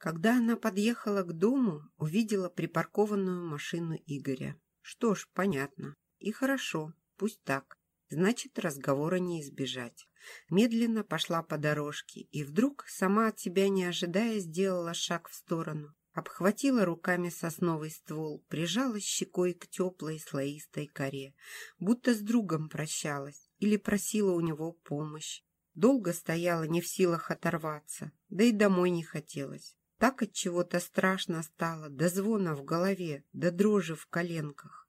Когда она подъехала к дому, увидела припаркованную машину Игоря. Что ж, понятно. И хорошо, пусть так. Значит, разговора не избежать. Медленно пошла по дорожке и вдруг, сама от себя не ожидая, сделала шаг в сторону. Обхватила руками сосновый ствол, прижалась щекой к теплой слоистой коре, будто с другом прощалась или просила у него помощь. Долго стояла не в силах оторваться, да и домой не хотелось. Так от чего-то страшно стало, до звона в голове, до дрожи в коленках.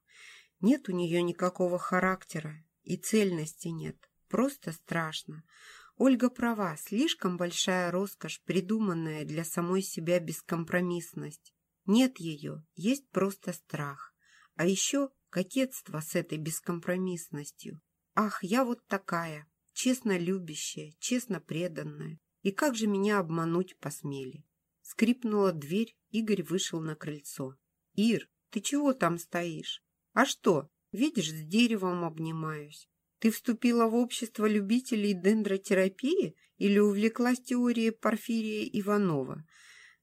Нет у нее никакого характера, и цельности нет. Просто страшно. Ольга права, слишком большая роскошь, придуманная для самой себя бескомпромиссность. Нет ее, есть просто страх. А еще кокетство с этой бескомпромиссностью. Ах, я вот такая, честно любящая, честно преданная. И как же меня обмануть посмели? Скрипнула дверь, Игорь вышел на крыльцо. «Ир, ты чего там стоишь? А что, видишь, с деревом обнимаюсь. Ты вступила в общество любителей дендротерапии или увлеклась теорией Порфирия Иванова?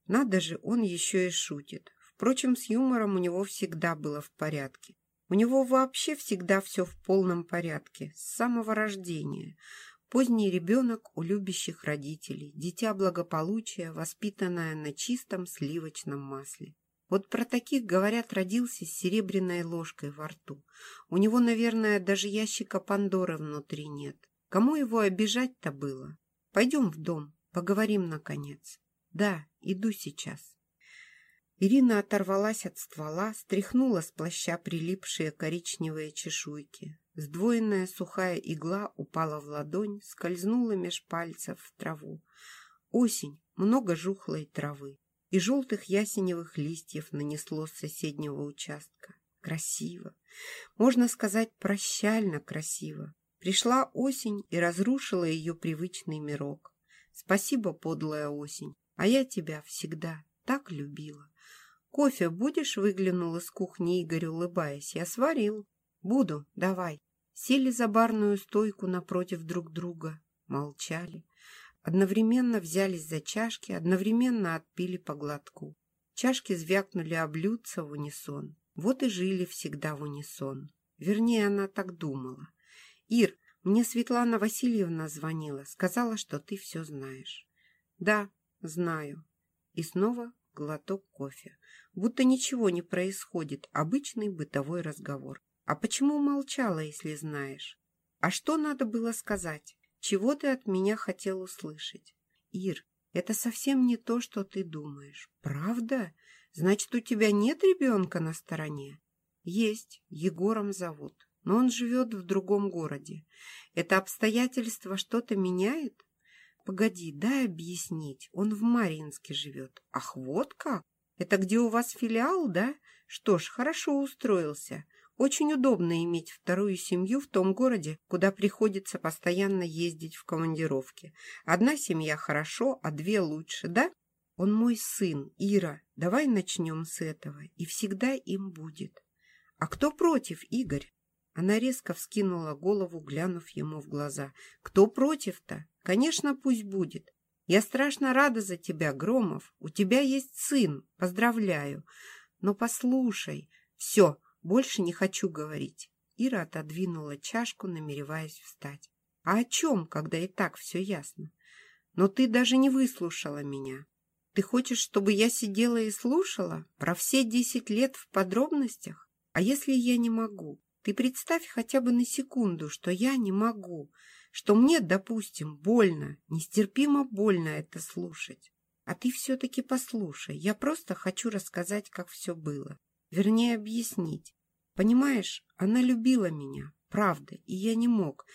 Надо же, он еще и шутит. Впрочем, с юмором у него всегда было в порядке. У него вообще всегда все в полном порядке, с самого рождения. Поздний ребенок у любящих родителей, дитя благополучия, воспитанное на чистом сливочном масле. Вот про таких, говорят, родился с серебряной ложкой во рту. У него, наверное, даже ящика Пандоры внутри нет. Кому его обижать-то было? Пойдем в дом, поговорим, наконец. Да, иду сейчас. Ирина оторвалась от ствола, стряхнула с плаща прилипшие коричневые чешуйки. Сдвоенная сухая игла упала в ладонь, скользнула меж пальцев в траву. Осень, много жухлой травы и желтых ясеневых листьев нанесло с соседнего участка. Красиво. Можно сказать, прощально красиво. Пришла осень и разрушила ее привычный мирок. Спасибо, подлая осень, а я тебя всегда так любила. Кофе будешь? Выглянул из кухни Игорь, улыбаясь. Я сварил. Буду, давай. Сели за барную стойку напротив друг друга. Молчали. Одновременно взялись за чашки, одновременно отпили по глотку. Чашки звякнули об блюдца в унисон. Вот и жили всегда в унисон. Вернее, она так думала. «Ир, мне Светлана Васильевна звонила, сказала, что ты все знаешь». «Да, знаю». И снова глоток кофе. Будто ничего не происходит, обычный бытовой разговор. А почему молчала, если знаешь? А что надо было сказать? Чего ты от меня хотел услышать? Ир, это совсем не то, что ты думаешь. Правда? Значит, у тебя нет ребенка на стороне? Есть, Егором зовут, но он живет в другом городе. Это обстоятельство что-то меняет? Погоди, дай объяснить. Он в Марьинске живет. Ах, вот как? Это где у вас филиал, да? Что ж, хорошо устроился. Очень удобно иметь вторую семью в том городе, куда приходится постоянно ездить в командировки. Одна семья хорошо, а две лучше, да? Он мой сын, Ира. Давай начнем с этого. И всегда им будет. А кто против, Игорь? Она резко вскинула голову, глянув ему в глаза. «Кто против-то? Конечно, пусть будет. Я страшно рада за тебя, Громов. У тебя есть сын. Поздравляю. Но послушай. Все, больше не хочу говорить». Ира отодвинула чашку, намереваясь встать. «А о чем, когда и так все ясно? Но ты даже не выслушала меня. Ты хочешь, чтобы я сидела и слушала про все десять лет в подробностях? А если я не могу? Ты представь хотя бы на секунду, что я не могу, что мне, допустим, больно, нестерпимо больно это слушать. А ты все-таки послушай, я просто хочу рассказать, как все было. Вернее, объяснить. Понимаешь, она любила меня, правда, и я не мог.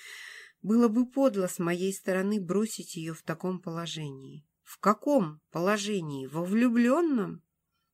Было бы подло с моей стороны бросить ее в таком положении. В каком положении? Во влюбленном?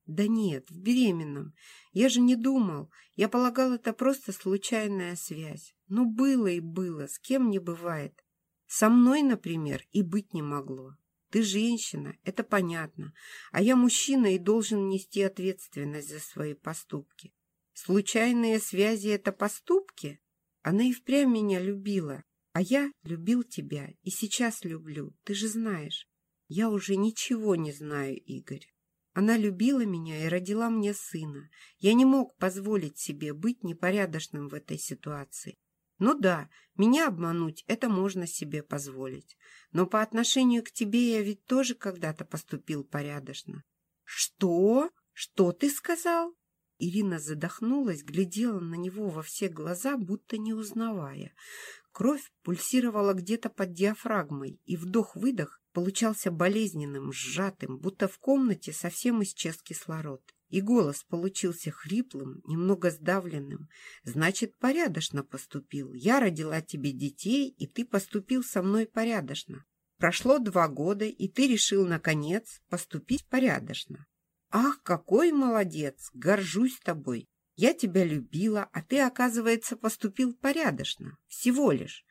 Да нет, в беременном. Я же не думал. Я полагал, это просто случайная связь. Но было и было, с кем не бывает. Со мной, например, и быть не могло. Ты женщина, это понятно. А я мужчина и должен нести ответственность за свои поступки. Случайные связи — это поступки? Она и впрямь меня любила. А я любил тебя и сейчас люблю, ты же знаешь. Я уже ничего не знаю, Игорь. Она любила меня и родила мне сына. Я не мог позволить себе быть непорядочным в этой ситуации. Ну да, меня обмануть – это можно себе позволить. Но по отношению к тебе я ведь тоже когда-то поступил порядочно. Что? Что ты сказал? Ирина задохнулась, глядела на него во все глаза, будто не узнавая. Кровь пульсировала где-то под диафрагмой, и вдох-выдох получался болезненным, сжатым, будто в комнате совсем исчез кислород. И голос получился хриплым, немного сдавленным. «Значит, порядочно поступил. Я родила тебе детей, и ты поступил со мной порядочно. Прошло два года, и ты решил, наконец, поступить порядочно. Ах, какой молодец! Горжусь тобой. Я тебя любила, а ты, оказывается, поступил порядочно. Всего лишь.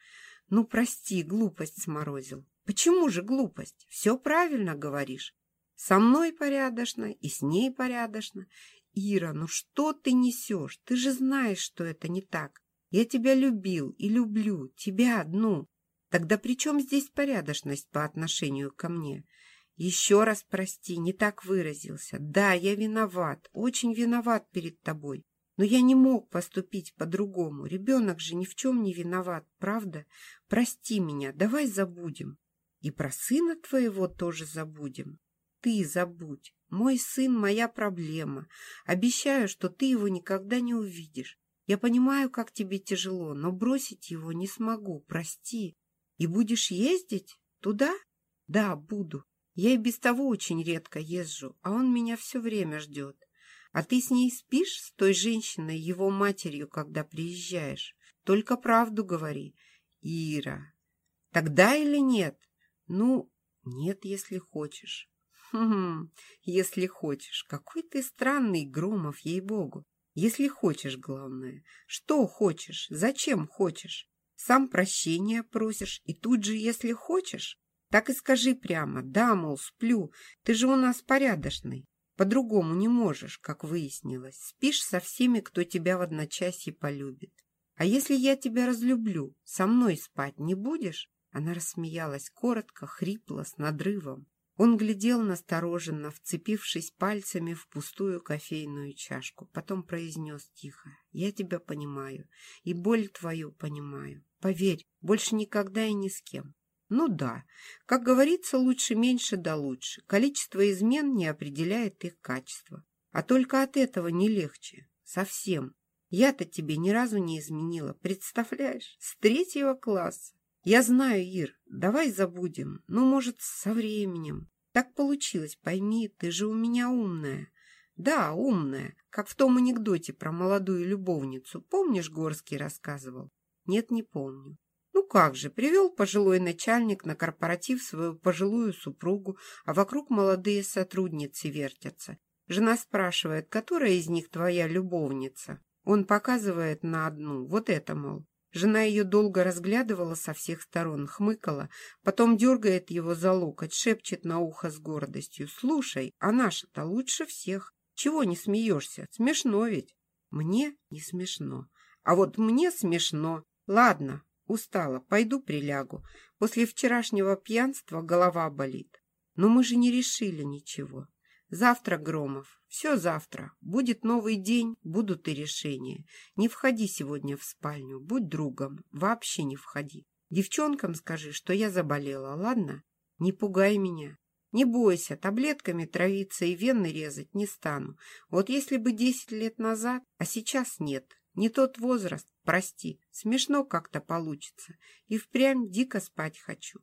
Ну, прости, глупость сморозил. Почему же глупость? Все правильно говоришь. Со мной порядочно и с ней порядочно. Ира, ну что ты несешь? Ты же знаешь, что это не так. Я тебя любил и люблю, тебя одну. Тогда при чем здесь порядочность по отношению ко мне? Еще раз прости, не так выразился. Да, я виноват, очень виноват перед тобой. Но я не мог поступить по-другому. Ребенок же ни в чем не виноват, правда? Прости меня, давай забудем. И про сына твоего тоже забудем. Ты забудь. Мой сын — моя проблема. Обещаю, что ты его никогда не увидишь. Я понимаю, как тебе тяжело, но бросить его не смогу, прости. И будешь ездить? Туда? Да, буду. Я и без того очень редко езжу, а он меня все время ждет. А ты с ней спишь, с той женщиной, его матерью, когда приезжаешь? Только правду говори. Ира. Тогда или нет? Ну, нет, если хочешь. Хм, если хочешь. Какой ты странный, Громов, ей-богу. Если хочешь, главное. Что хочешь? Зачем хочешь? Сам прощения просишь, и тут же, если хочешь? Так и скажи прямо, да, мол, сплю, ты же у нас порядочный. По-другому не можешь, как выяснилось. Спишь со всеми, кто тебя в одночасье полюбит. А если я тебя разлюблю, со мной спать не будешь?» Она рассмеялась коротко, хрипло, с надрывом. Он глядел настороженно, вцепившись пальцами в пустую кофейную чашку. Потом произнес тихо. «Я тебя понимаю, и боль твою понимаю. Поверь, больше никогда и ни с кем. Ну да, как говорится, лучше меньше да лучше. Количество измен не определяет их качество. А только от этого не легче. Совсем. Я-то тебе ни разу не изменила, представляешь? С третьего класса. Я знаю, Ир, давай забудем. Ну, может, со временем. Так получилось, пойми, ты же у меня умная. Да, умная, как в том анекдоте про молодую любовницу. Помнишь, Горский рассказывал? Нет, не помню. Ну как же, привел пожилой начальник на корпоратив свою пожилую супругу, а вокруг молодые сотрудницы вертятся. Жена спрашивает, которая из них твоя любовница? Он показывает на одну, вот это, мол. Жена ее долго разглядывала со всех сторон, хмыкала, потом дергает его за локоть, шепчет на ухо с гордостью. «Слушай, а наша-то лучше всех. Чего не смеешься? Смешно ведь?» «Мне не смешно. А вот мне смешно. Ладно, Устала, пойду прилягу. После вчерашнего пьянства голова болит. Но мы же не решили ничего. Завтра, Громов, все завтра. Будет новый день, будут и решения. Не входи сегодня в спальню, будь другом, вообще не входи. Девчонкам скажи, что я заболела, ладно? Не пугай меня. Не бойся, таблетками травиться и вены резать не стану. Вот если бы десять лет назад, а сейчас нет. Не тот возраст, прости, смешно как-то получится. И впрямь дико спать хочу.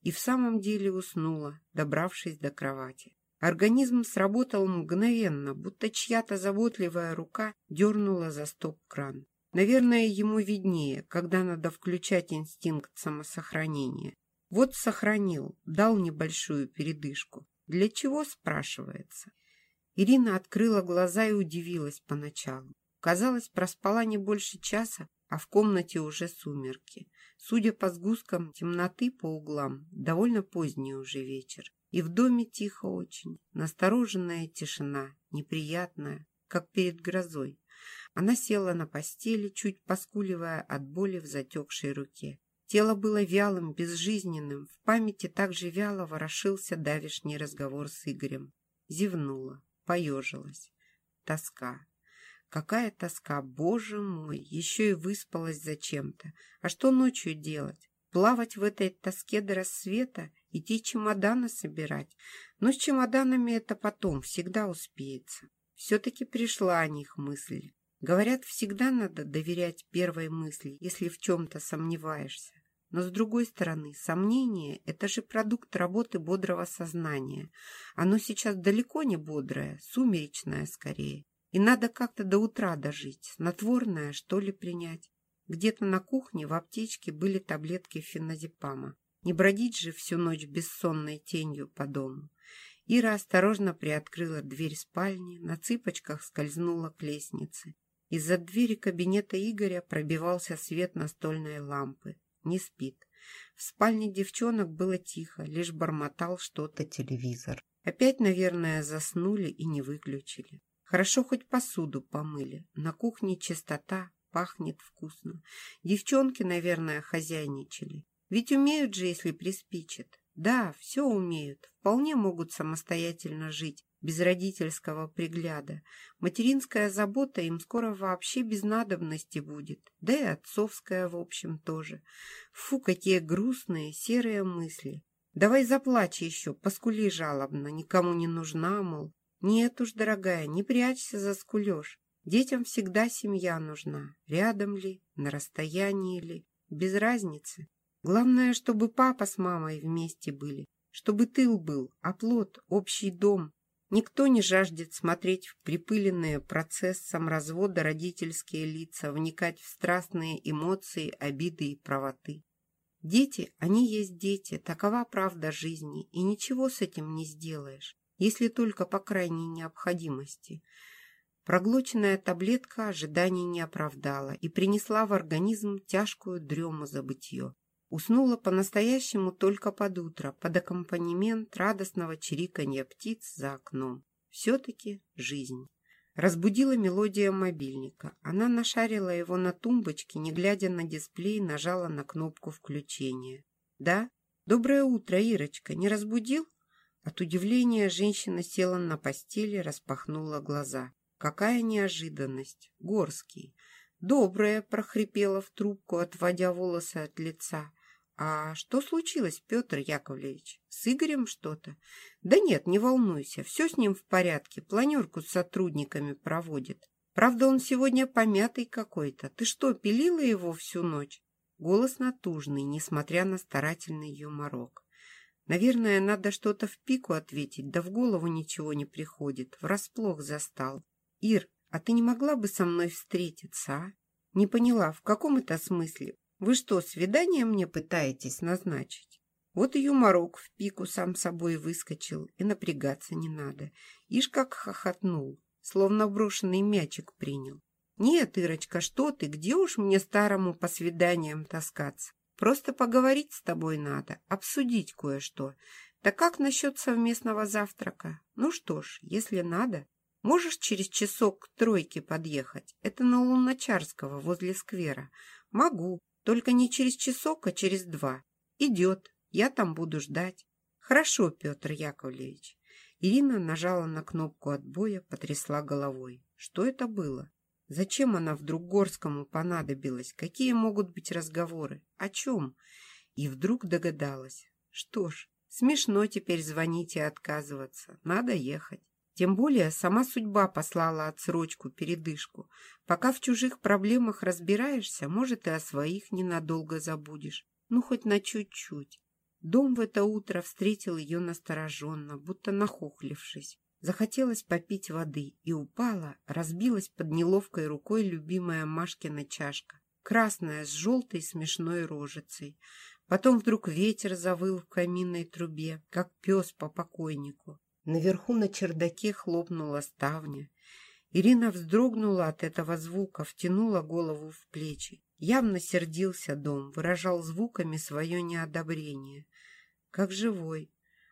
И в самом деле уснула, добравшись до кровати. Организм сработал мгновенно, будто чья-то заботливая рука дернула за стоп-кран. Наверное, ему виднее, когда надо включать инстинкт самосохранения. Вот сохранил, дал небольшую передышку. Для чего, спрашивается? Ирина открыла глаза и удивилась поначалу. Казалось, проспала не больше часа, а в комнате уже сумерки. Судя по сгусткам темноты по углам, довольно поздний уже вечер. И в доме тихо очень, настороженная тишина, неприятная, как перед грозой. Она села на постели, чуть поскуливая от боли в затекшей руке. Тело было вялым, безжизненным. В памяти также вяло ворошился давишний разговор с Игорем. Зевнула, поежилась. Тоска. Какая тоска, боже мой, еще и выспалась зачем-то. А что ночью делать? Плавать в этой тоске до рассвета, идти чемоданы собирать. Но с чемоданами это потом, всегда успеется. Все-таки пришла о них мысль. Говорят, всегда надо доверять первой мысли, если в чем-то сомневаешься. Но с другой стороны, сомнение – это же продукт работы бодрого сознания. Оно сейчас далеко не бодрое, сумеречное скорее. И надо как-то до утра дожить, снотворное, что ли, принять. Где-то на кухне в аптечке были таблетки феназепама. Не бродить же всю ночь бессонной тенью по дому. Ира осторожно приоткрыла дверь спальни, на цыпочках скользнула к лестнице. Из-за двери кабинета Игоря пробивался свет настольной лампы. Не спит. В спальне девчонок было тихо, лишь бормотал что-то телевизор. Опять, наверное, заснули и не выключили. Хорошо хоть посуду помыли. На кухне чистота, пахнет вкусно. Девчонки, наверное, хозяйничали. Ведь умеют же, если приспичат. Да, все умеют. Вполне могут самостоятельно жить, без родительского пригляда. Материнская забота им скоро вообще без надобности будет. Да и отцовская, в общем, тоже. Фу, какие грустные, серые мысли. Давай заплачь еще, поскули жалобно, никому не нужна, мол. Нет уж, дорогая, не прячься, заскулешь. Детям всегда семья нужна. Рядом ли, на расстоянии ли, без разницы. Главное, чтобы папа с мамой вместе были, чтобы тыл был, оплот, общий дом. Никто не жаждет смотреть в припыленные процессом развода родительские лица, вникать в страстные эмоции, обиды и правоты. Дети, они есть дети, такова правда жизни, и ничего с этим не сделаешь, если только по крайней необходимости – Проглоченная таблетка ожиданий не оправдала и принесла в организм тяжкую дрему забытье. Уснула по-настоящему только под утро, под аккомпанемент радостного чириканья птиц за окном. Все-таки жизнь. Разбудила мелодия мобильника. Она нашарила его на тумбочке, не глядя на дисплей, нажала на кнопку включения. «Да? Доброе утро, Ирочка. Не разбудил?» От удивления женщина села на постели, распахнула глаза. Какая неожиданность! Горский. Добрая, прохрипела в трубку, отводя волосы от лица. А что случилось, Петр Яковлевич? С Игорем что-то? Да нет, не волнуйся, все с ним в порядке, планерку с сотрудниками проводит. Правда, он сегодня помятый какой-то. Ты что, пилила его всю ночь? Голос натужный, несмотря на старательный юморок. Наверное, надо что-то в пику ответить, да в голову ничего не приходит. Врасплох застал. «Ир, а ты не могла бы со мной встретиться, а?» «Не поняла, в каком это смысле? Вы что, свидание мне пытаетесь назначить?» Вот и юморок в пику сам собой выскочил, и напрягаться не надо. Ишь как хохотнул, словно брошенный мячик принял. «Нет, Ирочка, что ты, где уж мне старому по свиданиям таскаться? Просто поговорить с тобой надо, обсудить кое-что. Так как насчет совместного завтрака? Ну что ж, если надо, Можешь через часок к тройке подъехать? Это на Луначарского, возле сквера. Могу, только не через часок, а через два. Идет, я там буду ждать. Хорошо, Петр Яковлевич. Ирина нажала на кнопку отбоя, потрясла головой. Что это было? Зачем она вдруг Горскому понадобилась? Какие могут быть разговоры? О чем? И вдруг догадалась. Что ж, смешно теперь звонить и отказываться. Надо ехать. Тем более сама судьба послала отсрочку, передышку. Пока в чужих проблемах разбираешься, может, и о своих ненадолго забудешь. Ну, хоть на чуть-чуть. Дом в это утро встретил ее настороженно, будто нахохлившись. Захотелось попить воды и упала, разбилась под неловкой рукой любимая Машкина чашка, красная с желтой смешной рожицей. Потом вдруг ветер завыл в каминной трубе, как пес по покойнику. Наверху на чердаке хлопнула ставня. Ирина вздрогнула от этого звука, втянула голову в плечи. Явно сердился дом, выражал звуками свое неодобрение. Как живой.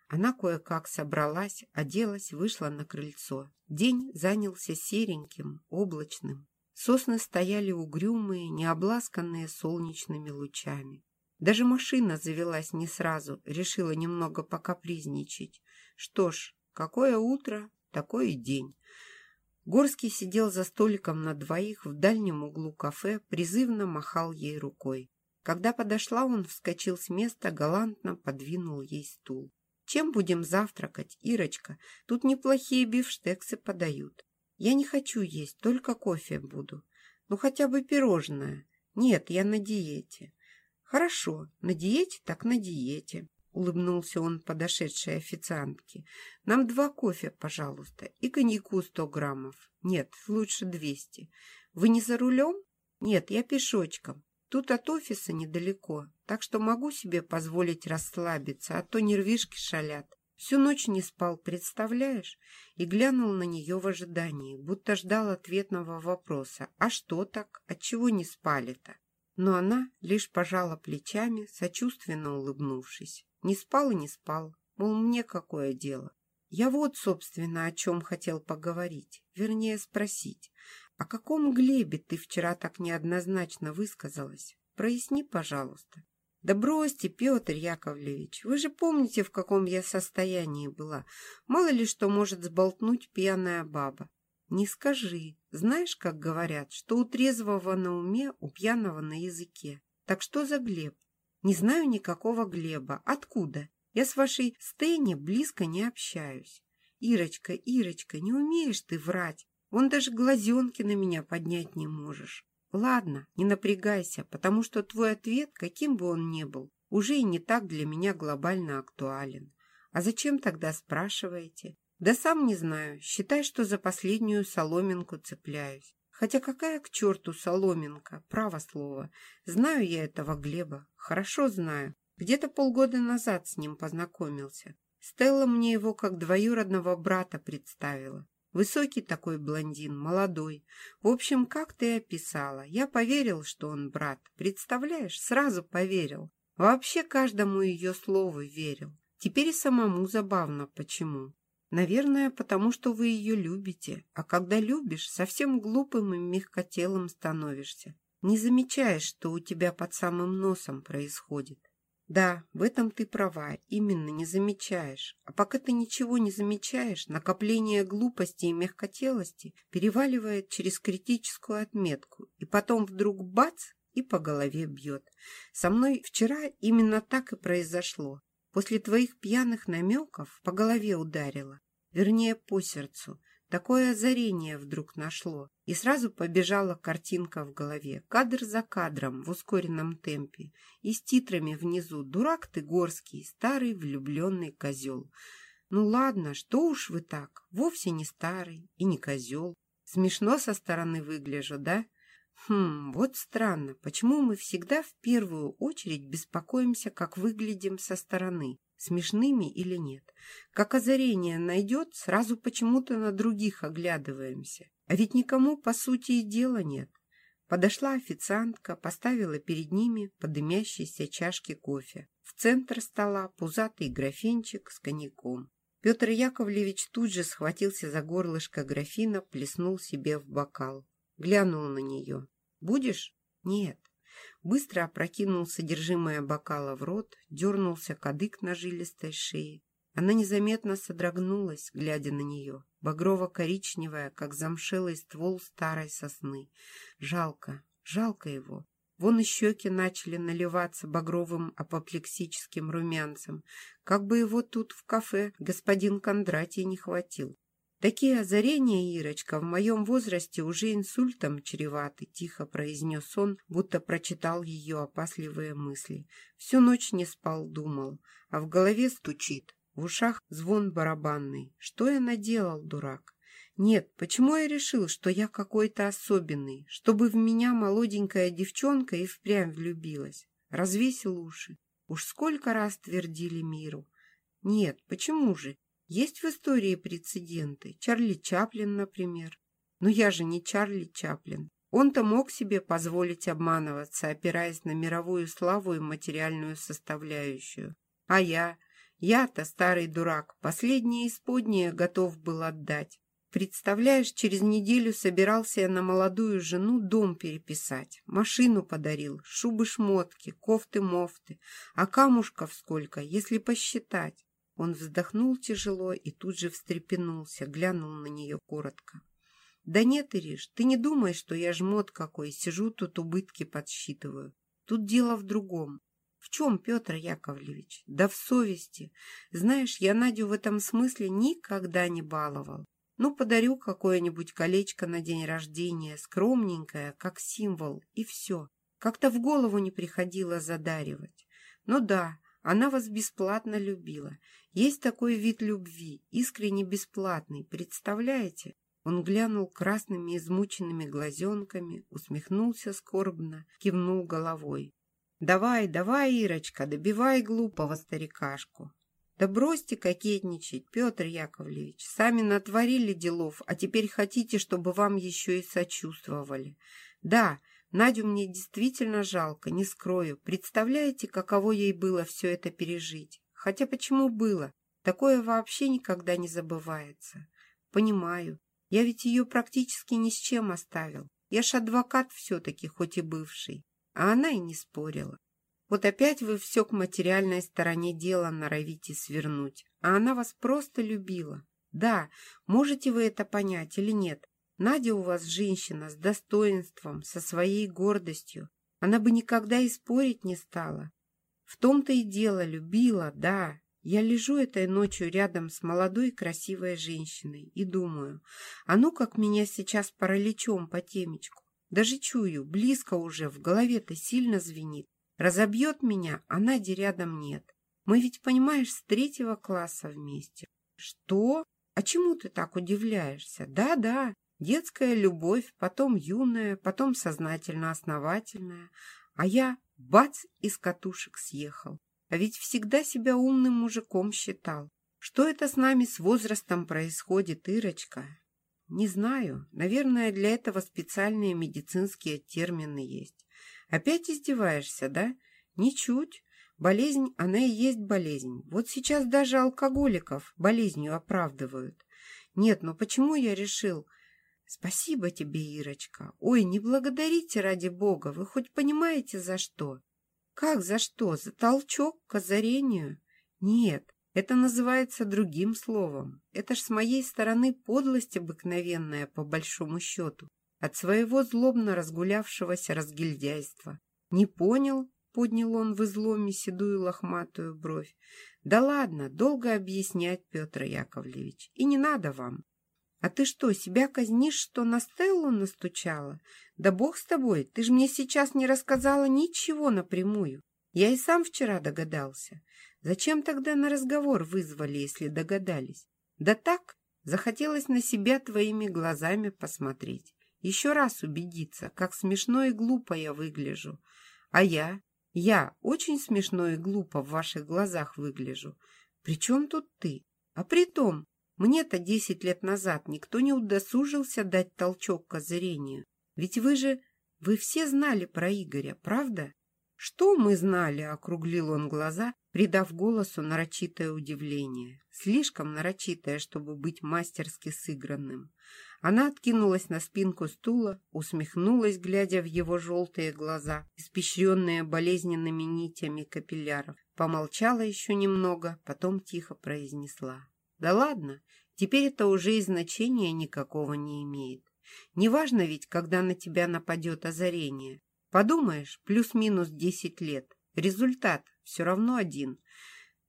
Она кое-как собралась, оделась, вышла на крыльцо. День занялся сереньким, облачным. Сосны стояли угрюмые, необласканные солнечными лучами. Даже машина завелась не сразу, решила немного покапризничать. Что ж, какое утро, такой и день. Горский сидел за столиком на двоих в дальнем углу кафе, призывно махал ей рукой. Когда подошла, он вскочил с места, галантно подвинул ей стул. «Чем будем завтракать, Ирочка? Тут неплохие бифштексы подают. Я не хочу есть, только кофе буду. Ну, хотя бы пирожное. Нет, я на диете». «Хорошо, на диете так на диете», — улыбнулся он подошедшей официантке. «Нам два кофе, пожалуйста, и коньяку сто граммов. Нет, лучше двести. Вы не за рулем? Нет, я пешочком. Тут от офиса недалеко, так что могу себе позволить расслабиться, а то нервишки шалят. Всю ночь не спал, представляешь? И глянул на нее в ожидании, будто ждал ответного вопроса. А что так? Отчего не спали-то? Но она лишь пожала плечами, сочувственно улыбнувшись. Не спал и не спал, мол, мне какое дело. Я вот, собственно, о чем хотел поговорить, вернее спросить. О каком Глебе ты вчера так неоднозначно высказалась? Проясни, пожалуйста. Да бросьте, Петр Яковлевич, вы же помните, в каком я состоянии была. Мало ли что может сболтнуть пьяная баба. Не скажи. Знаешь, как говорят, что у трезвого на уме, у пьяного на языке. Так что за Глеб? Не знаю никакого Глеба. Откуда? Я с вашей Стэнни близко не общаюсь. Ирочка, Ирочка, не умеешь ты врать. Вон даже глазенки на меня поднять не можешь. Ладно, не напрягайся, потому что твой ответ, каким бы он ни был, уже и не так для меня глобально актуален. А зачем тогда спрашиваете? Да сам не знаю, считай, что за последнюю соломинку цепляюсь. Хотя какая к черту соломинка, право слово. Знаю я этого Глеба, хорошо знаю. Где-то полгода назад с ним познакомился. Стелла мне его как двоюродного брата представила. Высокий такой блондин, молодой. В общем, как ты описала. Я поверил, что он брат. Представляешь, сразу поверил. Вообще каждому ее слову верил. Теперь и самому забавно, почему. Наверное, потому что вы ее любите. А когда любишь, совсем глупым и мягкотелым становишься. Не замечаешь, что у тебя под самым носом происходит. Да, в этом ты права, именно не замечаешь. А пока ты ничего не замечаешь, накопление глупости и мягкотелости переваливает через критическую отметку, и потом вдруг бац и по голове бьет. Со мной вчера именно так и произошло. После твоих пьяных намеков по голове ударило, вернее, по сердцу. Такое озарение вдруг нашло, и сразу побежала картинка в голове, кадр за кадром в ускоренном темпе, и с титрами внизу «Дурак ты горский, старый влюбленный козел». Ну ладно, что уж вы так, вовсе не старый и не козел. Смешно со стороны выгляжу, да? Хм, вот странно, почему мы всегда в первую очередь беспокоимся, как выглядим со стороны смешными или нет. Как озарение найдет, сразу почему-то на других оглядываемся. А ведь никому, по сути, и дела нет. Подошла официантка, поставила перед ними подымящиеся чашки кофе. В центр стола пузатый графинчик с коньяком. Петр Яковлевич тут же схватился за горлышко графина, плеснул себе в бокал. Глянул на нее. «Будешь?» «Нет» быстро опрокинул содержимое бокала в рот, дернулся кадык на жилистой шее. Она незаметно содрогнулась, глядя на нее, багрово-коричневая, как замшелый ствол старой сосны. Жалко, жалко его. Вон и щеки начали наливаться багровым апоплексическим румянцем. Как бы его тут в кафе господин Кондратий не хватил. «Такие озарения, Ирочка, в моем возрасте уже инсультом чреваты», — тихо произнес он, будто прочитал ее опасливые мысли. Всю ночь не спал, думал, а в голове стучит, в ушах звон барабанный. Что я наделал, дурак? Нет, почему я решил, что я какой-то особенный, чтобы в меня молоденькая девчонка и впрямь влюбилась? Развесил уши. Уж сколько раз твердили миру. Нет, почему же? Есть в истории прецеденты. Чарли Чаплин, например. Но я же не Чарли Чаплин. Он-то мог себе позволить обманываться, опираясь на мировую славу и материальную составляющую. А я? Я-то, старый дурак, последнее исподнее готов был отдать. Представляешь, через неделю собирался я на молодую жену дом переписать. Машину подарил, шубы-шмотки, кофты-мофты. А камушков сколько, если посчитать? Он вздохнул тяжело и тут же встрепенулся, глянул на нее коротко. «Да нет, Ириш, ты не думай, что я жмот какой, сижу тут убытки подсчитываю. Тут дело в другом. В чем, Петр Яковлевич? Да в совести. Знаешь, я Надю в этом смысле никогда не баловал. Ну, подарю какое-нибудь колечко на день рождения, скромненькое, как символ, и все. Как-то в голову не приходило задаривать. Ну да, она вас бесплатно любила. Есть такой вид любви, искренне бесплатный, представляете? Он глянул красными измученными глазенками, усмехнулся скорбно, кивнул головой. «Давай, давай, Ирочка, добивай глупого старикашку. Да бросьте кокетничать, Петр Яковлевич. Сами натворили делов, а теперь хотите, чтобы вам еще и сочувствовали. Да, Надю мне действительно жалко, не скрою. Представляете, каково ей было все это пережить? Хотя почему было? Такое вообще никогда не забывается. Понимаю. Я ведь ее практически ни с чем оставил. Я ж адвокат все-таки, хоть и бывший. А она и не спорила. Вот опять вы все к материальной стороне дела норовите свернуть. А она вас просто любила. Да, можете вы это понять или нет. Надя у вас женщина с достоинством, со своей гордостью. Она бы никогда и спорить не стала. В том-то и дело, любила, да. Я лежу этой ночью рядом с молодой красивой женщиной и думаю, а ну как меня сейчас параличом по темечку. Даже чую, близко уже, в голове-то сильно звенит. Разобьет меня, а Нади рядом нет. Мы ведь, понимаешь, с третьего класса вместе. Что? А чему ты так удивляешься? Да-да, детская любовь, потом юная, потом сознательно-основательная. А я, бац, из катушек съехал. А ведь всегда себя умным мужиком считал. Что это с нами с возрастом происходит, Ирочка? Не знаю. Наверное, для этого специальные медицинские термины есть. Опять издеваешься, да? Ничуть. Болезнь, она и есть болезнь. Вот сейчас даже алкоголиков болезнью оправдывают. Нет, но почему я решил... Спасибо тебе, Ирочка. Ой, не благодарите ради бога. Вы хоть понимаете, за что? Как за что? За толчок к озарению? Нет, это называется другим словом. Это ж с моей стороны подлость обыкновенная, по большому счету от своего злобно разгулявшегося разгильдяйства. «Не понял?» — поднял он в изломе седую лохматую бровь. «Да ладно, долго объяснять, Петр Яковлевич, и не надо вам. А ты что, себя казнишь, что на Стеллу настучала? Да бог с тобой, ты же мне сейчас не рассказала ничего напрямую. Я и сам вчера догадался. Зачем тогда на разговор вызвали, если догадались? Да так, захотелось на себя твоими глазами посмотреть. Еще раз убедиться, как смешно и глупо я выгляжу. А я? Я очень смешно и глупо в ваших глазах выгляжу. Причем тут ты? А при том, мне-то десять лет назад никто не удосужился дать толчок к озарению. Ведь вы же... Вы все знали про Игоря, правда? Что мы знали, округлил он глаза, придав голосу нарочитое удивление. Слишком нарочитое, чтобы быть мастерски сыгранным. Она откинулась на спинку стула, усмехнулась, глядя в его желтые глаза, испещренные болезненными нитями капилляров. Помолчала еще немного, потом тихо произнесла. «Да ладно, теперь это уже и значения никакого не имеет. Неважно ведь, когда на тебя нападет озарение. Подумаешь, плюс-минус десять лет. Результат все равно один.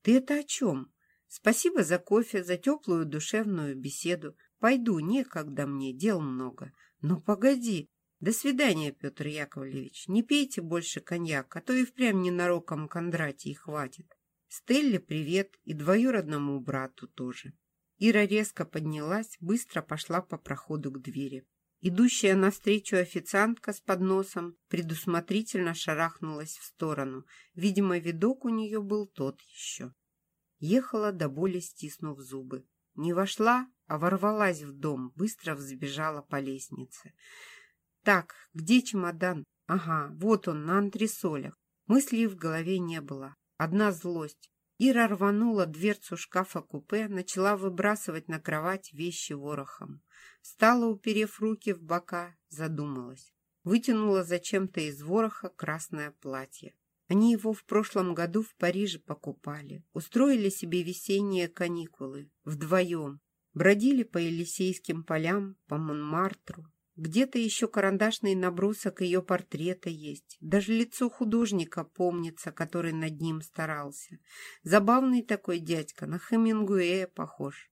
Ты это о чем? Спасибо за кофе, за теплую душевную беседу. Пойду, некогда мне, дел много. Но погоди. До свидания, Петр Яковлевич. Не пейте больше коньяк, а то и впрямь ненароком Кондратий хватит. Стелле привет и двоюродному брату тоже. Ира резко поднялась, быстро пошла по проходу к двери. Идущая навстречу официантка с подносом предусмотрительно шарахнулась в сторону. Видимо, видок у нее был тот еще. Ехала до боли, стиснув зубы. Не вошла, а ворвалась в дом, быстро взбежала по лестнице. Так, где чемодан? Ага, вот он, на антресолях. Мыслей в голове не было. Одна злость. Ира рванула дверцу шкафа-купе, начала выбрасывать на кровать вещи ворохом. Встала, уперев руки в бока, задумалась. Вытянула зачем-то из вороха красное платье. Они его в прошлом году в Париже покупали. Устроили себе весенние каникулы. Вдвоем. Бродили по Елисейским полям, по Монмартру. Где-то еще карандашный набросок ее портрета есть. Даже лицо художника помнится, который над ним старался. Забавный такой дядька, на Хемингуэя похож.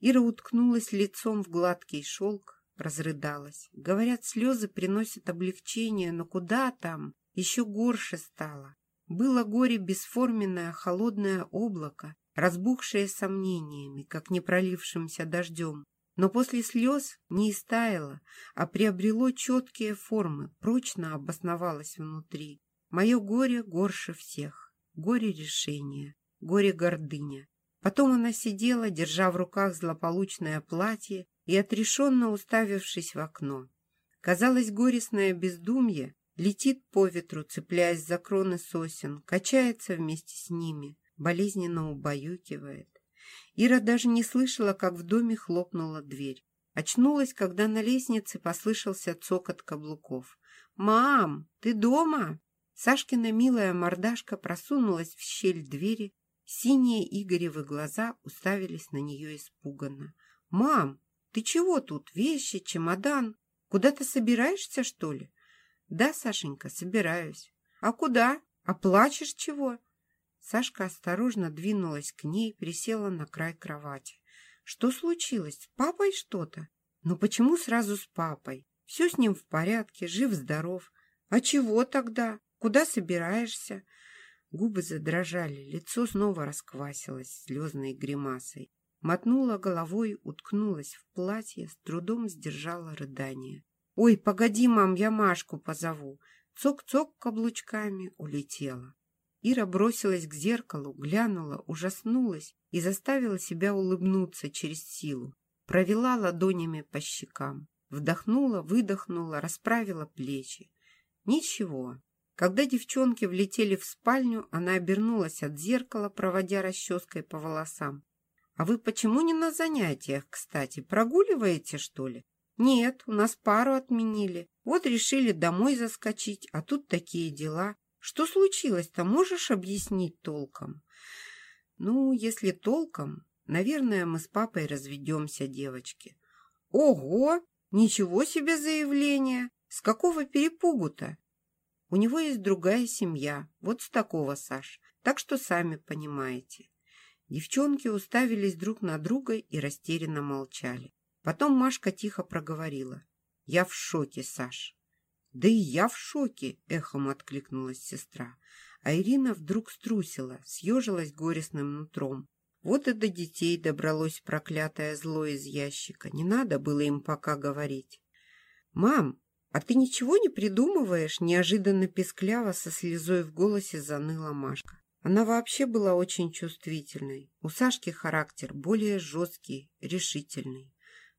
Ира уткнулась лицом в гладкий шелк, разрыдалась. Говорят, слезы приносят облегчение, но куда там? Еще горше стало. Было горе бесформенное холодное облако, разбухшее сомнениями, как не пролившимся дождем. Но после слез не истаяло, а приобрело четкие формы, прочно обосновалось внутри. Мое горе горше всех. Горе решения, горе гордыня. Потом она сидела, держа в руках злополучное платье и отрешенно уставившись в окно. Казалось, горестное бездумье летит по ветру, цепляясь за кроны сосен, качается вместе с ними, болезненно убаюкивает. Ира даже не слышала, как в доме хлопнула дверь. Очнулась, когда на лестнице послышался цокот каблуков. «Мам, ты дома?» Сашкина милая мордашка просунулась в щель двери Синие Игоревы глаза уставились на нее испуганно. «Мам, ты чего тут? Вещи, чемодан? Куда ты собираешься, что ли?» «Да, Сашенька, собираюсь». «А куда? А плачешь чего?» Сашка осторожно двинулась к ней, присела на край кровати. «Что случилось? С папой что-то?» «Ну почему сразу с папой? Все с ним в порядке, жив-здоров. А чего тогда? Куда собираешься?» Губы задрожали, лицо снова расквасилось слезной гримасой. Мотнула головой, уткнулась в платье, с трудом сдержала рыдание. «Ой, погоди, мам, я Машку позову!» Цок-цок каблучками улетела. Ира бросилась к зеркалу, глянула, ужаснулась и заставила себя улыбнуться через силу. Провела ладонями по щекам. Вдохнула, выдохнула, расправила плечи. Ничего, когда девчонки влетели в спальню, она обернулась от зеркала, проводя расческой по волосам. «А вы почему не на занятиях, кстати? Прогуливаете, что ли?» «Нет, у нас пару отменили. Вот решили домой заскочить, а тут такие дела. Что случилось-то, можешь объяснить толком?» «Ну, если толком, наверное, мы с папой разведемся, девочки». «Ого! Ничего себе заявление! С какого перепугу-то?» У него есть другая семья, вот с такого, Саш. Так что сами понимаете. Девчонки уставились друг на друга и растерянно молчали. Потом Машка тихо проговорила. «Я в шоке, Саш». «Да и я в шоке», — эхом откликнулась сестра. А Ирина вдруг струсила, съежилась горестным нутром. Вот и до детей добралось проклятое зло из ящика. Не надо было им пока говорить. «Мам, «А ты ничего не придумываешь?» Неожиданно пескляво со слезой в голосе заныла Машка. Она вообще была очень чувствительной. У Сашки характер более жесткий, решительный.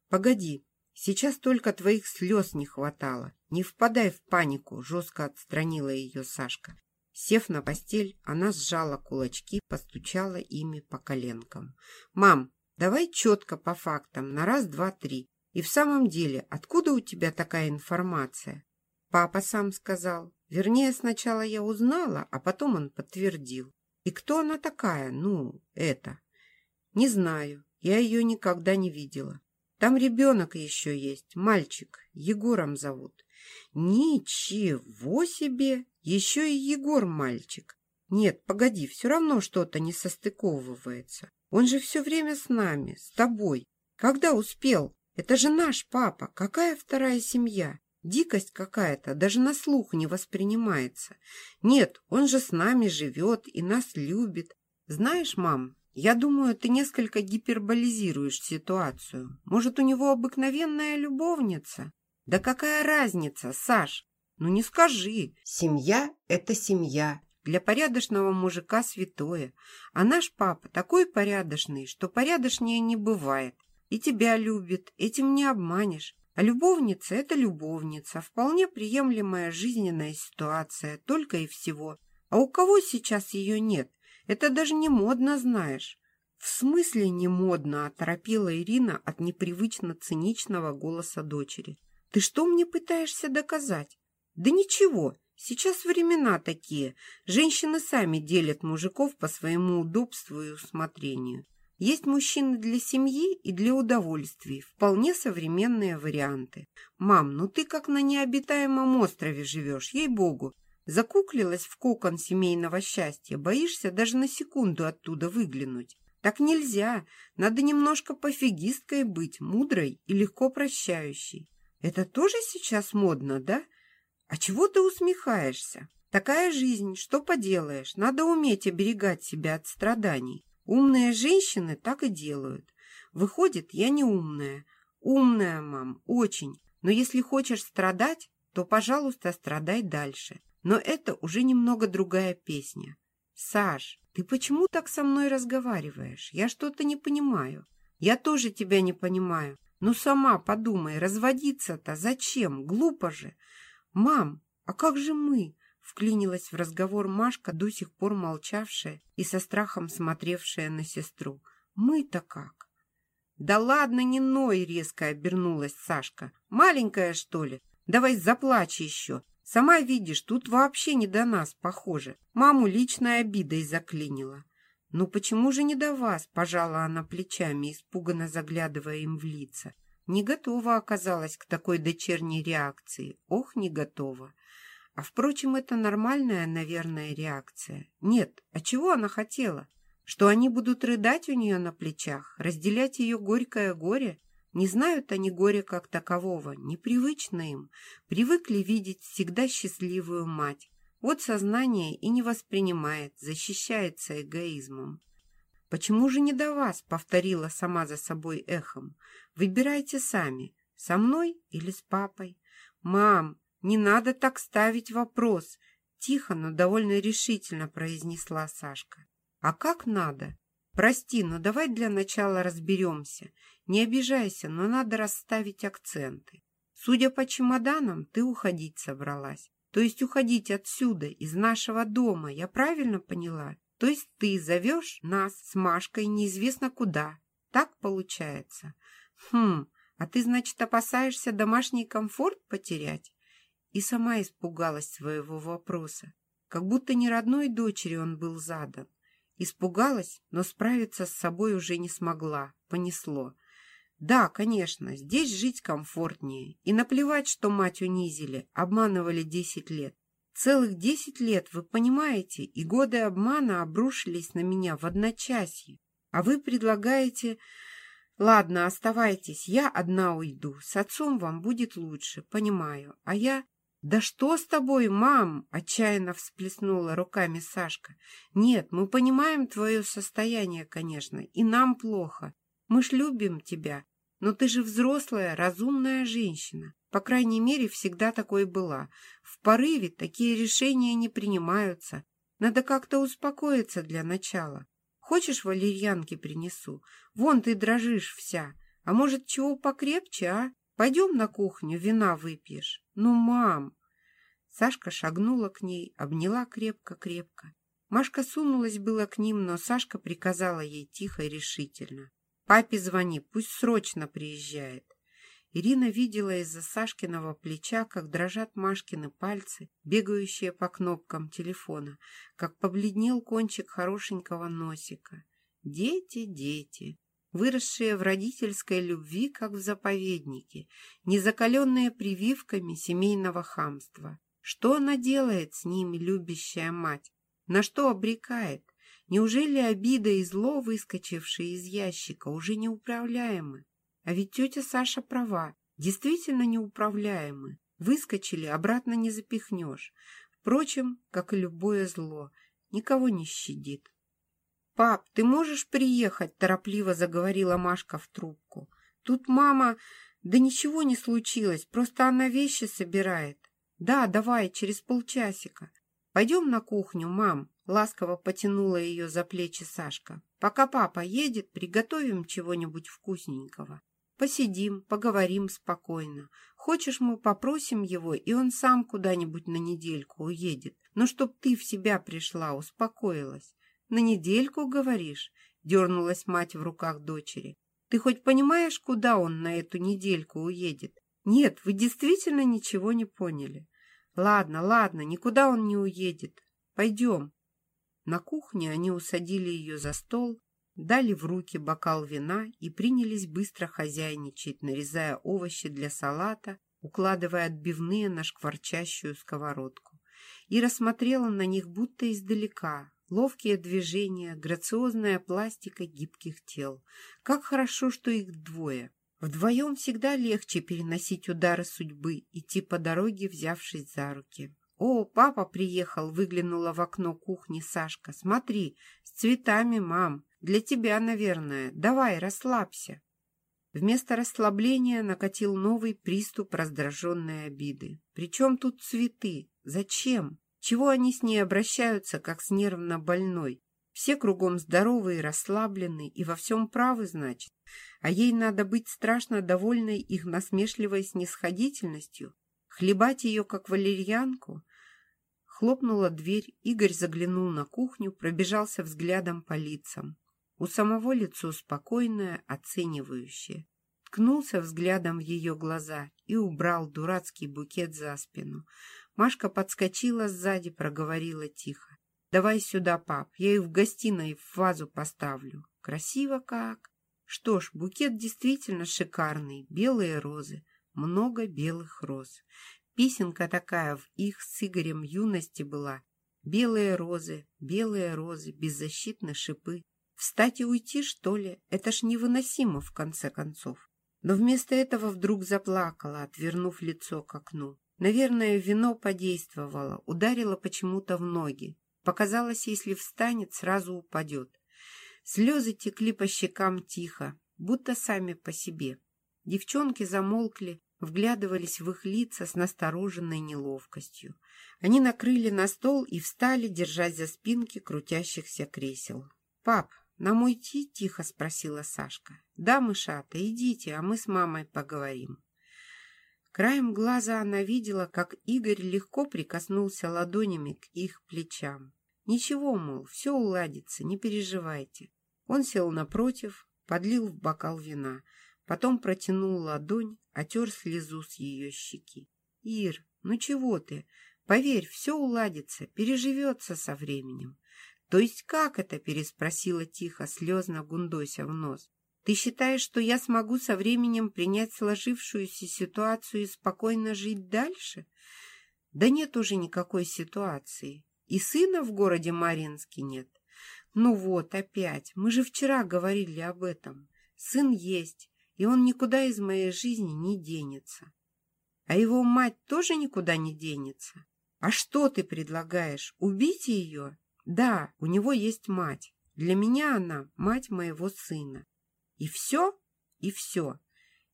«Погоди, сейчас только твоих слез не хватало. Не впадай в панику», — жестко отстранила ее Сашка. Сев на постель, она сжала кулачки, постучала ими по коленкам. «Мам, давай четко по фактам, на раз, два, три. И в самом деле, откуда у тебя такая информация? Папа сам сказал. Вернее, сначала я узнала, а потом он подтвердил. И кто она такая? Ну, это. Не знаю. Я ее никогда не видела. Там ребенок еще есть, мальчик. Егором зовут. Ничего себе! Еще и Егор мальчик. Нет, погоди, все равно что-то не состыковывается. Он же все время с нами, с тобой. Когда успел? Это же наш папа. Какая вторая семья? Дикость какая-то, даже на слух не воспринимается. Нет, он же с нами живет и нас любит. Знаешь, мам, я думаю, ты несколько гиперболизируешь ситуацию. Может, у него обыкновенная любовница? Да какая разница, Саш? Ну не скажи. Семья – это семья. Для порядочного мужика святое. А наш папа такой порядочный, что порядочнее не бывает. И тебя любит, этим не обманешь. А любовница – это любовница, вполне приемлемая жизненная ситуация, только и всего. А у кого сейчас ее нет? Это даже не модно, знаешь. В смысле не модно, оторопела Ирина от непривычно циничного голоса дочери. Ты что мне пытаешься доказать? Да ничего, сейчас времена такие. Женщины сами делят мужиков по своему удобству и усмотрению. Есть мужчины для семьи и для удовольствий, вполне современные варианты. Мам, ну ты как на необитаемом острове живешь, ей-богу. Закуклилась в кокон семейного счастья, боишься даже на секунду оттуда выглянуть. Так нельзя, надо немножко пофигисткой быть, мудрой и легко прощающей. Это тоже сейчас модно, да? А чего ты усмехаешься? Такая жизнь, что поделаешь, надо уметь оберегать себя от страданий. Умные женщины так и делают. Выходит, я не умная. Умная, мам, очень. Но если хочешь страдать, то, пожалуйста, страдай дальше. Но это уже немного другая песня. Саш, ты почему так со мной разговариваешь? Я что-то не понимаю. Я тоже тебя не понимаю. Ну сама подумай, разводиться-то зачем? Глупо же. Мам, а как же мы? Вклинилась в разговор Машка, до сих пор молчавшая и со страхом смотревшая на сестру. «Мы-то как?» «Да ладно, не ной!» — резко обернулась Сашка. «Маленькая, что ли? Давай заплачь еще. Сама видишь, тут вообще не до нас, похоже. Маму личной обидой заклинила». «Ну почему же не до вас?» — пожала она плечами, испуганно заглядывая им в лица. Не готова оказалась к такой дочерней реакции. Ох, не готова. А, впрочем, это нормальная, наверное, реакция. Нет, а чего она хотела? Что они будут рыдать у нее на плечах, разделять ее горькое горе? Не знают они горя как такового, непривычно им. Привыкли видеть всегда счастливую мать. Вот сознание и не воспринимает, защищается эгоизмом. «Почему же не до вас?» — повторила сама за собой эхом. «Выбирайте сами, со мной или с папой?» «Мам, «Не надо так ставить вопрос», — тихо, но довольно решительно произнесла Сашка. «А как надо? Прости, но давай для начала разберемся. Не обижайся, но надо расставить акценты. Судя по чемоданам, ты уходить собралась. То есть уходить отсюда, из нашего дома, я правильно поняла? То есть ты зовешь нас с Машкой неизвестно куда. Так получается? Хм, а ты, значит, опасаешься домашний комфорт потерять? и сама испугалась своего вопроса, как будто не родной дочери он был задан. Испугалась, но справиться с собой уже не смогла, понесло. Да, конечно, здесь жить комфортнее, и наплевать, что мать унизили, обманывали десять лет. Целых десять лет, вы понимаете, и годы обмана обрушились на меня в одночасье. А вы предлагаете... Ладно, оставайтесь, я одна уйду. С отцом вам будет лучше, понимаю. А я... «Да что с тобой, мам?» — отчаянно всплеснула руками Сашка. «Нет, мы понимаем твое состояние, конечно, и нам плохо. Мы ж любим тебя, но ты же взрослая, разумная женщина. По крайней мере, всегда такой была. В порыве такие решения не принимаются. Надо как-то успокоиться для начала. Хочешь, валерьянки принесу? Вон ты дрожишь вся. А может, чего покрепче, а? Пойдем на кухню, вина выпьешь. Ну, мам!» Сашка шагнула к ней, обняла крепко-крепко. Машка сунулась было к ним, но Сашка приказала ей тихо и решительно. «Папе звони, пусть срочно приезжает». Ирина видела из-за Сашкиного плеча, как дрожат Машкины пальцы, бегающие по кнопкам телефона, как побледнел кончик хорошенького носика. Дети, дети выросшие в родительской любви, как в заповеднике, незакаленные прививками семейного хамства. Что она делает с ними, любящая мать? На что обрекает? Неужели обида и зло, выскочившие из ящика, уже неуправляемы? А ведь тетя Саша права, действительно неуправляемы. Выскочили, обратно не запихнешь. Впрочем, как и любое зло, никого не щадит. «Пап, ты можешь приехать?» – торопливо заговорила Машка в трубку. «Тут мама...» «Да ничего не случилось, просто она вещи собирает». «Да, давай, через полчасика». «Пойдем на кухню, мам», — ласково потянула ее за плечи Сашка. «Пока папа едет, приготовим чего-нибудь вкусненького. Посидим, поговорим спокойно. Хочешь, мы попросим его, и он сам куда-нибудь на недельку уедет. Но чтоб ты в себя пришла, успокоилась. На недельку, говоришь?» — дернулась мать в руках дочери. «Ты хоть понимаешь, куда он на эту недельку уедет? Нет, вы действительно ничего не поняли. Ладно, ладно, никуда он не уедет. Пойдем». На кухне они усадили ее за стол, дали в руки бокал вина и принялись быстро хозяйничать, нарезая овощи для салата, укладывая отбивные на шкварчащую сковородку. И рассмотрела на них будто издалека, ловкие движения, грациозная пластика гибких тел. Как хорошо, что их двое. Вдвоем всегда легче переносить удары судьбы, идти по дороге, взявшись за руки. «О, папа приехал!» — выглянула в окно кухни Сашка. «Смотри, с цветами, мам. Для тебя, наверное. Давай, расслабься». Вместо расслабления накатил новый приступ раздраженной обиды. «Причем тут цветы? Зачем? Чего они с ней обращаются, как с нервно больной? Все кругом здоровые, расслабленные и во всем правы, значит. А ей надо быть страшно довольной их насмешливой снисходительностью, хлебать ее, как валерьянку». Хлопнула дверь, Игорь заглянул на кухню, пробежался взглядом по лицам. У самого лицо спокойное, оценивающее. Ткнулся взглядом в ее глаза и убрал дурацкий букет за спину. Машка подскочила сзади, проговорила тихо. «Давай сюда, пап, я их в гостиной в вазу поставлю. Красиво как!» Что ж, букет действительно шикарный. Белые розы. Много белых роз. Песенка такая в их с Игорем юности была. Белые розы, белые розы, беззащитны шипы. Встать и уйти, что ли? Это ж невыносимо, в конце концов. Но вместо этого вдруг заплакала, отвернув лицо к окну. Наверное, вино подействовало, ударило почему-то в ноги. Показалось, если встанет, сразу упадет. Слезы текли по щекам тихо, будто сами по себе. Девчонки замолкли, вглядывались в их лица с настороженной неловкостью. Они накрыли на стол и встали, держась за спинки крутящихся кресел. «Пап, «Нам уйти?» — тихо спросила Сашка. «Да, мышата, идите, а мы с мамой поговорим». Краем глаза она видела, как Игорь легко прикоснулся ладонями к их плечам. «Ничего, мол, все уладится, не переживайте». Он сел напротив, подлил в бокал вина, потом протянул ладонь, отер слезу с ее щеки. «Ир, ну чего ты? Поверь, все уладится, переживется со временем. «То есть как это?» – переспросила тихо, слезно гундося в нос. «Ты считаешь, что я смогу со временем принять сложившуюся ситуацию и спокойно жить дальше?» «Да нет уже никакой ситуации. И сына в городе Маринске нет. Ну вот, опять. Мы же вчера говорили об этом. Сын есть, и он никуда из моей жизни не денется. А его мать тоже никуда не денется. А что ты предлагаешь? Убить ее?» Да, у него есть мать. Для меня она мать моего сына. И все? И все.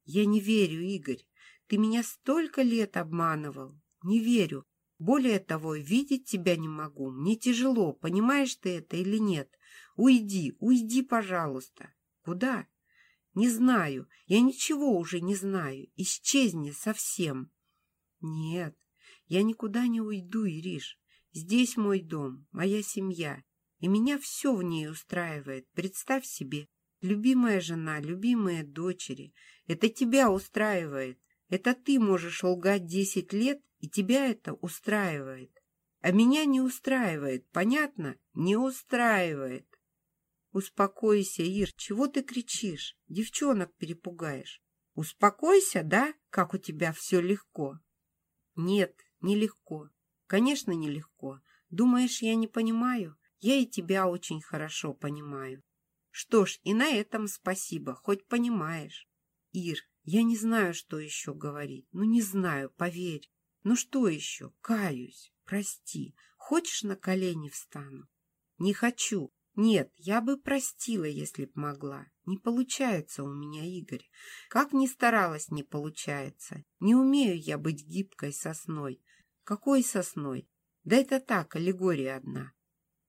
Я не верю, Игорь. Ты меня столько лет обманывал. Не верю. Более того, видеть тебя не могу. Мне тяжело, понимаешь ты это или нет? Уйди, уйди, пожалуйста. Куда? Не знаю. Я ничего уже не знаю. Исчезни совсем. Нет, я никуда не уйду, Ириш. Здесь мой дом, моя семья, и меня все в ней устраивает. Представь себе, любимая жена, любимые дочери. Это тебя устраивает. Это ты можешь лгать десять лет, и тебя это устраивает. А меня не устраивает, понятно? Не устраивает. Успокойся, Ир, чего ты кричишь? Девчонок перепугаешь. Успокойся, да? Как у тебя все легко? Нет, нелегко. Конечно, нелегко. Думаешь, я не понимаю? Я и тебя очень хорошо понимаю. Что ж, и на этом спасибо, хоть понимаешь. Ир, я не знаю, что еще говорить. Ну, не знаю, поверь. Ну, что еще? Каюсь. Прости. Хочешь, на колени встану? Не хочу. Нет, я бы простила, если б могла. Не получается у меня, Игорь. Как ни старалась, не получается. Не умею я быть гибкой сосной. Какой сосной? Да это так, аллегория одна.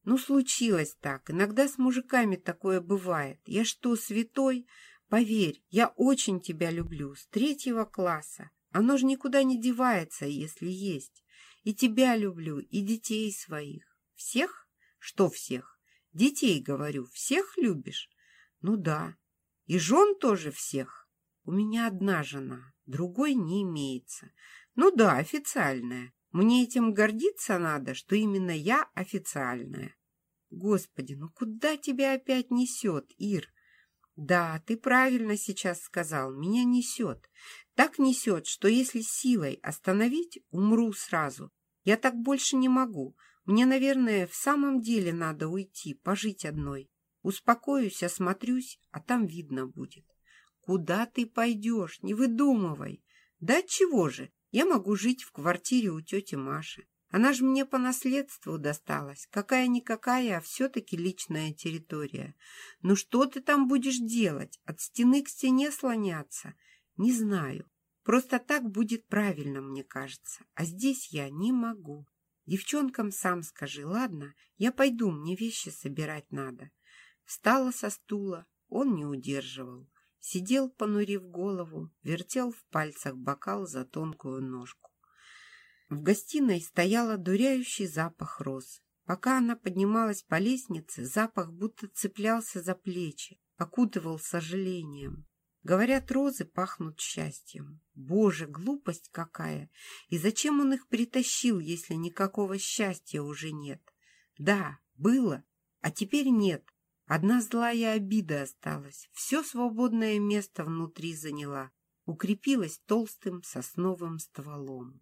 Ну, случилось так. Иногда с мужиками такое бывает. Я что, святой? Поверь, я очень тебя люблю. С третьего класса. Оно же никуда не девается, если есть. И тебя люблю, и детей своих. Всех? Что всех? Детей, говорю, всех любишь? Ну да. И жен тоже всех? У меня одна жена, другой не имеется. Ну да, официальная. Мне этим гордиться надо, что именно я официальная. Господи, ну куда тебя опять несет, Ир? Да, ты правильно сейчас сказал, меня несет. Так несет, что если силой остановить, умру сразу. Я так больше не могу. Мне, наверное, в самом деле надо уйти, пожить одной. Успокоюсь, осмотрюсь, а там видно будет. Куда ты пойдешь? Не выдумывай. Да чего же? Я могу жить в квартире у тети Маши. Она же мне по наследству досталась. Какая-никакая, а все-таки личная территория. Ну что ты там будешь делать? От стены к стене слоняться? Не знаю. Просто так будет правильно, мне кажется. А здесь я не могу. Девчонкам сам скажи, ладно? Я пойду, мне вещи собирать надо. Встала со стула, он не удерживал. Сидел, понурив голову, вертел в пальцах бокал за тонкую ножку. В гостиной стоял одуряющий запах роз. Пока она поднималась по лестнице, запах будто цеплялся за плечи, окутывал сожалением. Говорят, розы пахнут счастьем. Боже, глупость какая! И зачем он их притащил, если никакого счастья уже нет? Да, было, а теперь нет. Одна злая обида осталась. Все свободное место внутри заняла. Укрепилась толстым сосновым стволом.